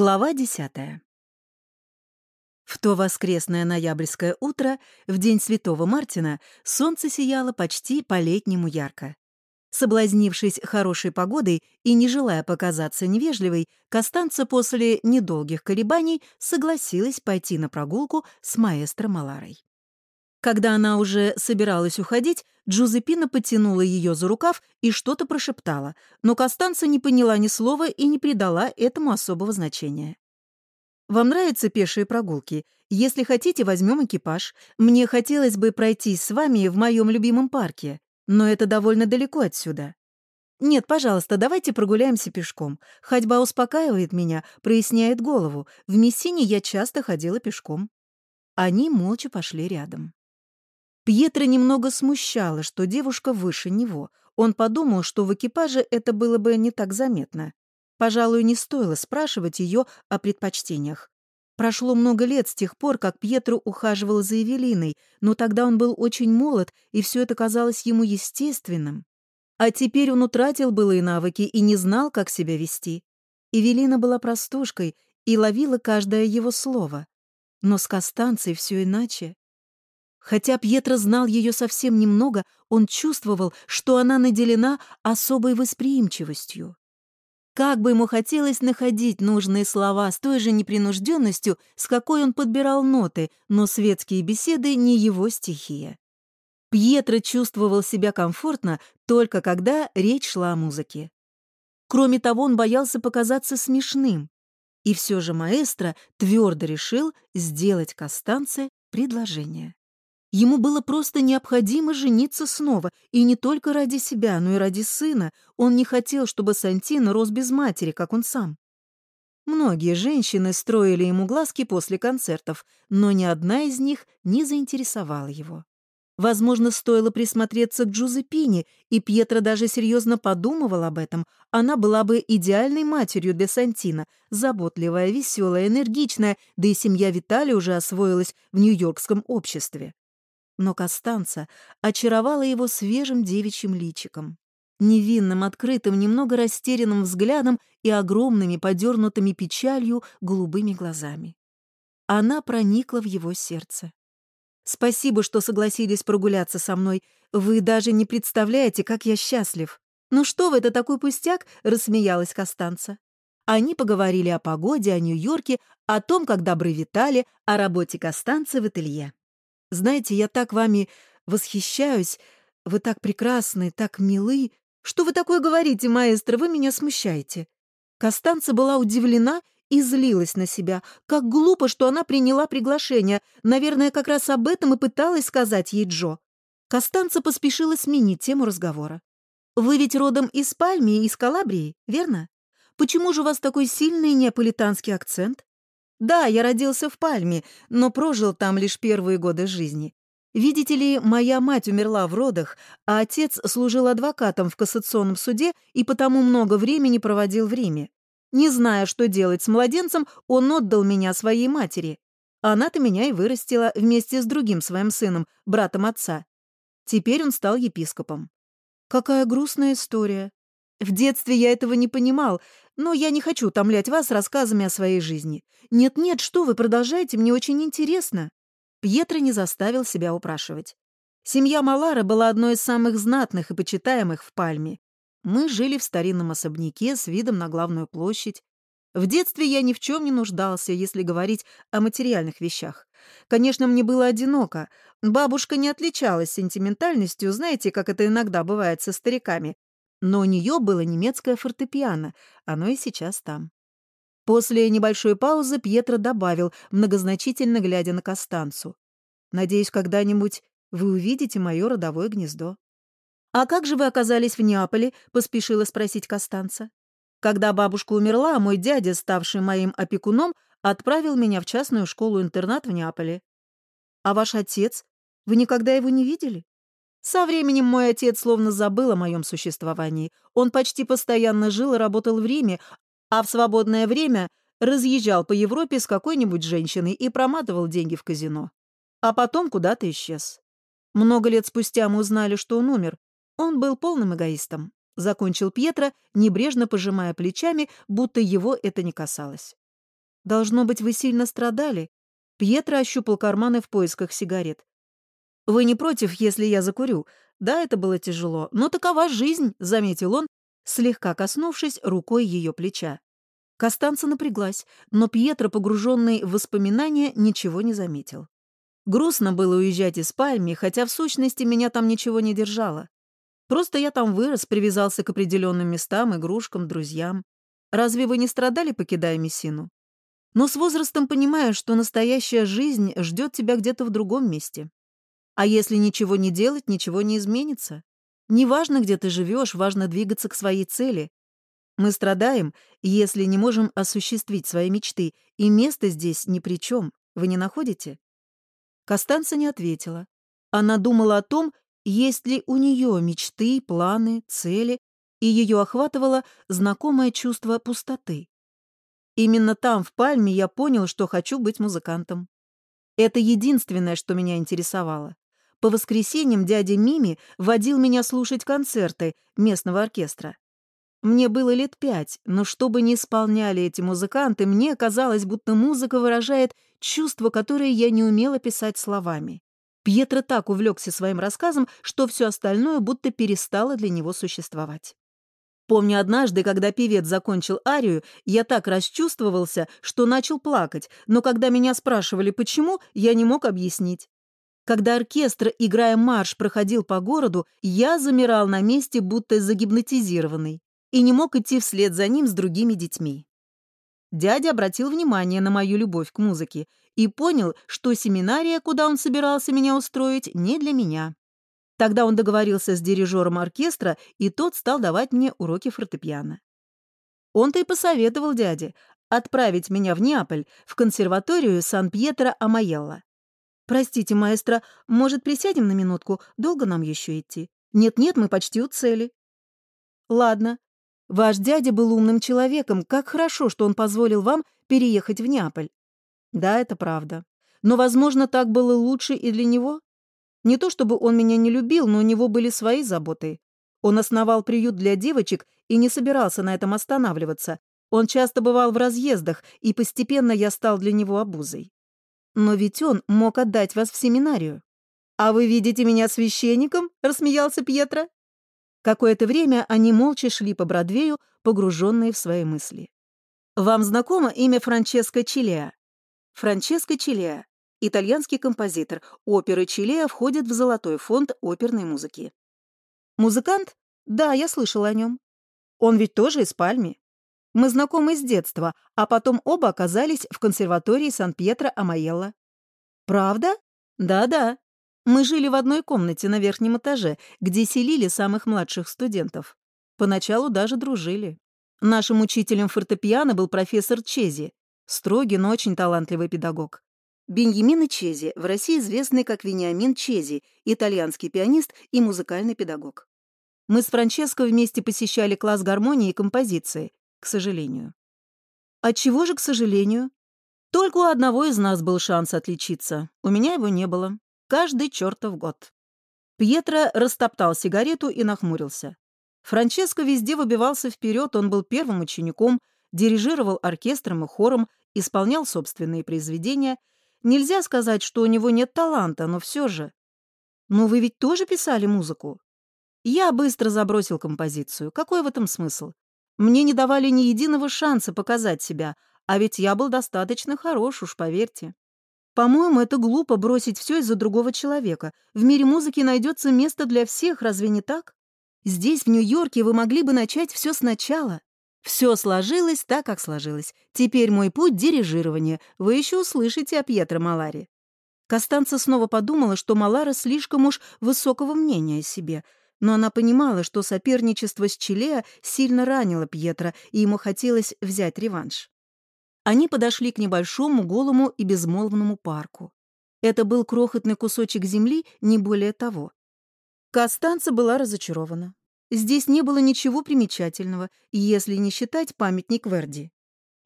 Глава десятая. В то воскресное ноябрьское утро, в день Святого Мартина, солнце сияло почти по-летнему ярко. Соблазнившись хорошей погодой и не желая показаться невежливой, Костанца после недолгих колебаний согласилась пойти на прогулку с маэстро Маларой. Когда она уже собиралась уходить, Джузепина потянула ее за рукав и что-то прошептала, но Костанца не поняла ни слова и не придала этому особого значения. «Вам нравятся пешие прогулки? Если хотите, возьмем экипаж. Мне хотелось бы пройтись с вами в моем любимом парке, но это довольно далеко отсюда. Нет, пожалуйста, давайте прогуляемся пешком. Ходьба успокаивает меня, проясняет голову. В Мессине я часто ходила пешком». Они молча пошли рядом. Пьетро немного смущало, что девушка выше него. Он подумал, что в экипаже это было бы не так заметно. Пожалуй, не стоило спрашивать ее о предпочтениях. Прошло много лет с тех пор, как Пьетро ухаживал за Эвелиной, но тогда он был очень молод, и все это казалось ему естественным. А теперь он утратил былые навыки и не знал, как себя вести. Эвелина была простушкой и ловила каждое его слово. Но с Костанцей все иначе. Хотя Пьетро знал ее совсем немного, он чувствовал, что она наделена особой восприимчивостью. Как бы ему хотелось находить нужные слова с той же непринужденностью, с какой он подбирал ноты, но светские беседы не его стихия. Пьетро чувствовал себя комфортно только когда речь шла о музыке. Кроме того, он боялся показаться смешным. И все же маэстро твердо решил сделать Костанце предложение. Ему было просто необходимо жениться снова, и не только ради себя, но и ради сына. Он не хотел, чтобы Сантино рос без матери, как он сам. Многие женщины строили ему глазки после концертов, но ни одна из них не заинтересовала его. Возможно, стоило присмотреться к Джузепине, и Пьетро даже серьезно подумывал об этом. Она была бы идеальной матерью для Сантина, заботливая, веселая, энергичная, да и семья Виталия уже освоилась в нью-йоркском обществе но Костанца очаровала его свежим девичьим личиком, невинным, открытым, немного растерянным взглядом и огромными, подернутыми печалью, голубыми глазами. Она проникла в его сердце. «Спасибо, что согласились прогуляться со мной. Вы даже не представляете, как я счастлив». «Ну что вы, это такой пустяк?» — рассмеялась Костанца. Они поговорили о погоде, о Нью-Йорке, о том, как добры Витали, о работе Костанцы в ателье. Знаете, я так вами восхищаюсь. Вы так прекрасны, так милы. Что вы такое говорите, маэстро? Вы меня смущаете». Костанца была удивлена и злилась на себя. Как глупо, что она приняла приглашение. Наверное, как раз об этом и пыталась сказать ей Джо. Костанца поспешила сменить тему разговора. «Вы ведь родом из Пальмии, из Калабрии, верно? Почему же у вас такой сильный неаполитанский акцент?» Да, я родился в Пальме, но прожил там лишь первые годы жизни. Видите ли, моя мать умерла в родах, а отец служил адвокатом в кассационном суде и потому много времени проводил в Риме. Не зная, что делать с младенцем, он отдал меня своей матери. Она-то меня и вырастила вместе с другим своим сыном, братом отца. Теперь он стал епископом. Какая грустная история. В детстве я этого не понимал, но я не хочу томлять вас рассказами о своей жизни. Нет-нет, что вы, продолжайте, мне очень интересно». Пьетро не заставил себя упрашивать. Семья Малара была одной из самых знатных и почитаемых в Пальме. Мы жили в старинном особняке с видом на главную площадь. В детстве я ни в чем не нуждался, если говорить о материальных вещах. Конечно, мне было одиноко. Бабушка не отличалась сентиментальностью, знаете, как это иногда бывает со стариками. Но у нее было немецкое фортепиано, оно и сейчас там. После небольшой паузы Пьетро добавил, многозначительно глядя на Костанцу. «Надеюсь, когда-нибудь вы увидите мое родовое гнездо». «А как же вы оказались в Неаполе?» — поспешила спросить Костанца. «Когда бабушка умерла, мой дядя, ставший моим опекуном, отправил меня в частную школу-интернат в Неаполе. А ваш отец? Вы никогда его не видели?» Со временем мой отец словно забыл о моем существовании. Он почти постоянно жил и работал в Риме, а в свободное время разъезжал по Европе с какой-нибудь женщиной и проматывал деньги в казино. А потом куда-то исчез. Много лет спустя мы узнали, что он умер. Он был полным эгоистом. Закончил Пьетро, небрежно пожимая плечами, будто его это не касалось. Должно быть, вы сильно страдали?» Пьетро ощупал карманы в поисках сигарет. «Вы не против, если я закурю?» Да, это было тяжело, но такова жизнь, заметил он, слегка коснувшись рукой ее плеча. Костанца напряглась, но Пьетро, погруженный в воспоминания, ничего не заметил. Грустно было уезжать из Пальми, хотя в сущности меня там ничего не держало. Просто я там вырос, привязался к определенным местам, игрушкам, друзьям. Разве вы не страдали, покидая Мессину? Но с возрастом понимаю, что настоящая жизнь ждет тебя где-то в другом месте. А если ничего не делать, ничего не изменится. Неважно, где ты живешь, важно двигаться к своей цели. Мы страдаем, если не можем осуществить свои мечты, и место здесь ни при чем. Вы не находите?» Костанца не ответила. Она думала о том, есть ли у нее мечты, планы, цели, и ее охватывало знакомое чувство пустоты. Именно там, в Пальме, я понял, что хочу быть музыкантом. Это единственное, что меня интересовало. По воскресеньям дядя Мими водил меня слушать концерты местного оркестра. Мне было лет пять, но что бы ни исполняли эти музыканты, мне казалось, будто музыка выражает чувства, которые я не умела писать словами. Пьетро так увлекся своим рассказом, что все остальное будто перестало для него существовать. Помню однажды, когда певец закончил арию, я так расчувствовался, что начал плакать, но когда меня спрашивали, почему, я не мог объяснить. Когда оркестр, играя марш, проходил по городу, я замирал на месте, будто загипнотизированный, и не мог идти вслед за ним с другими детьми. Дядя обратил внимание на мою любовь к музыке и понял, что семинария, куда он собирался меня устроить, не для меня. Тогда он договорился с дирижером оркестра, и тот стал давать мне уроки фортепиано. Он-то и посоветовал дяде отправить меня в Неаполь, в консерваторию Сан-Пьетро-Амаелло. «Простите, маэстро, может, присядем на минутку? Долго нам еще идти?» «Нет-нет, мы почти у цели». «Ладно. Ваш дядя был умным человеком. Как хорошо, что он позволил вам переехать в Неаполь». «Да, это правда. Но, возможно, так было лучше и для него. Не то чтобы он меня не любил, но у него были свои заботы. Он основал приют для девочек и не собирался на этом останавливаться. Он часто бывал в разъездах, и постепенно я стал для него обузой. Но ведь он мог отдать вас в семинарию. «А вы видите меня священником?» — рассмеялся Пьетро. Какое-то время они молча шли по Бродвею, погруженные в свои мысли. «Вам знакомо имя Франческо Чилеа?» Франческо Чилеа — итальянский композитор. Оперы Чилеа входят в золотой фонд оперной музыки. «Музыкант? Да, я слышала о нем. Он ведь тоже из Пальми. Мы знакомы с детства, а потом оба оказались в консерватории Сан-Пьетро-Амаелло. Правда? Да-да. Мы жили в одной комнате на верхнем этаже, где селили самых младших студентов. Поначалу даже дружили. Нашим учителем фортепиано был профессор Чези, строгий, но очень талантливый педагог. Беньямино Чези, в России известный как Вениамин Чези, итальянский пианист и музыкальный педагог. Мы с Франческо вместе посещали класс гармонии и композиции, к сожалению. Отчего же, к сожалению? Только у одного из нас был шанс отличиться. У меня его не было. Каждый чертов год. Пьетро растоптал сигарету и нахмурился. Франческо везде выбивался вперед, он был первым учеником, дирижировал оркестром и хором, исполнял собственные произведения. Нельзя сказать, что у него нет таланта, но все же. Но вы ведь тоже писали музыку? Я быстро забросил композицию. Какой в этом смысл? Мне не давали ни единого шанса показать себя, а ведь я был достаточно хорош, уж поверьте. По-моему, это глупо бросить все из-за другого человека. В мире музыки найдется место для всех, разве не так? Здесь, в Нью-Йорке, вы могли бы начать все сначала. Все сложилось так, как сложилось. Теперь мой путь — дирижирование. Вы еще услышите о Пьетро Маларе. Костанца снова подумала, что Малара слишком уж высокого мнения о себе — но она понимала, что соперничество с Чилеа сильно ранило Пьетро, и ему хотелось взять реванш. Они подошли к небольшому, голому и безмолвному парку. Это был крохотный кусочек земли, не более того. Костанца была разочарована. Здесь не было ничего примечательного, если не считать памятник Верди.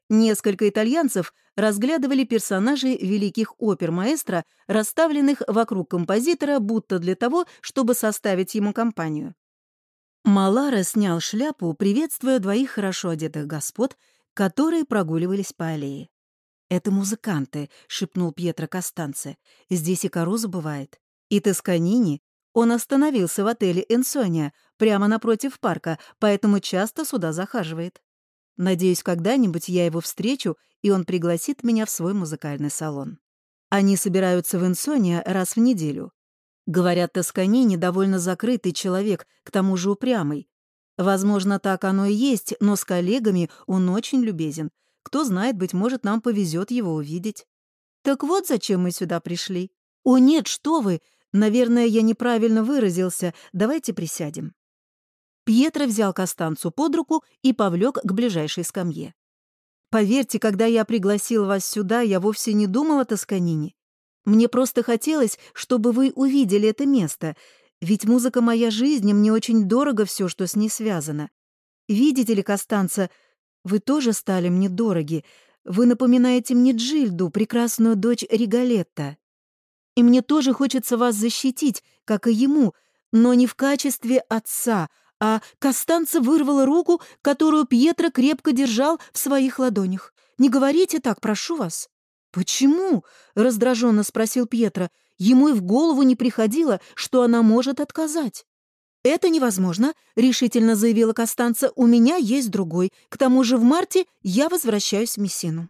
Несколько итальянцев разглядывали персонажей великих опер маэстро, расставленных вокруг композитора, будто для того, чтобы составить ему компанию. Малара снял шляпу, приветствуя двоих хорошо одетых господ, которые прогуливались по аллее. «Это музыканты», — шепнул Пьетро Костанце. «Здесь и Каруза бывает. И Тосканини. Он остановился в отеле «Энсония», прямо напротив парка, поэтому часто сюда захаживает. Надеюсь, когда-нибудь я его встречу, и он пригласит меня в свой музыкальный салон. Они собираются в «Энсония» раз в неделю. Говорят, Тосканини довольно закрытый человек, к тому же упрямый. Возможно, так оно и есть, но с коллегами он очень любезен. Кто знает, быть может, нам повезет его увидеть. Так вот, зачем мы сюда пришли. О, нет, что вы! Наверное, я неправильно выразился. Давайте присядем. Пьетро взял Костанцу под руку и повлек к ближайшей скамье. «Поверьте, когда я пригласил вас сюда, я вовсе не думал о Тосканине. Мне просто хотелось, чтобы вы увидели это место, ведь музыка — моя жизнь, и мне очень дорого все, что с ней связано. Видите ли, Костанца, вы тоже стали мне дороги. Вы напоминаете мне Джильду, прекрасную дочь Ригалетта. И мне тоже хочется вас защитить, как и ему, но не в качестве отца, а Костанца вырвала руку, которую Пьетро крепко держал в своих ладонях. Не говорите так, прошу вас. «Почему?» — раздраженно спросил Пьетро. Ему и в голову не приходило, что она может отказать. «Это невозможно», — решительно заявила Костанца. «У меня есть другой. К тому же в марте я возвращаюсь в Мессину».